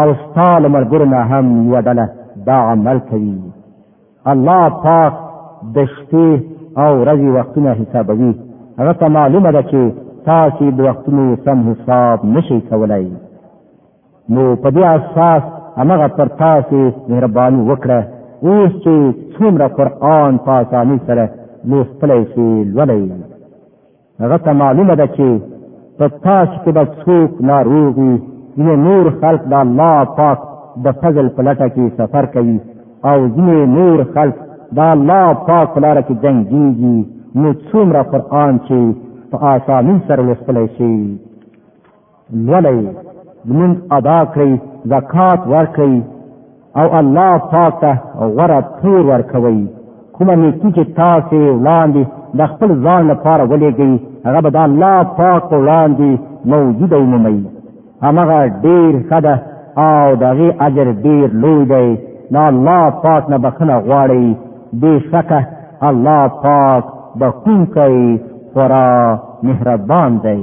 او ستا له ملګرو نه هم یوه ډله دا عمل کوي الله پاک د شپې او ورځې وختونه حسابوي هغه ته معلومه ده چې تاسو د وختونو سم حساب نشئ کولای نو په دې اساس هغه پر تاسو مهرباني وکړه اوس چې څومره قرآن په اسانۍ سره لوستلی شي لولئ هغه ته معلومه ده چې په تاسو کې به څوک ناروغ وي ځینې نور خلک د الله پاک د فضل په لټه کې سفر کوي او ځینې نور خلک د الله پاک په لاره کې جنګېږي نو څومره قرآن چې په آسانۍ سره لوستلی شي لولئ لمونځ ادا کړئ زکات ورکړئ او الله پاک ته غوره پور ورکوئ کومه نیکي چې تاسې وړاندې د خپل ځان لپاره ولېږئ هغه به د الله پاک په وړاندې موجوده ومومئ همغه ډېر ښه ده او د هغې اجر ډېر لوی دی د الله پاک نه بخښنه غواړئ بېشکه الله پاک بخښونکی خورا مهربان دی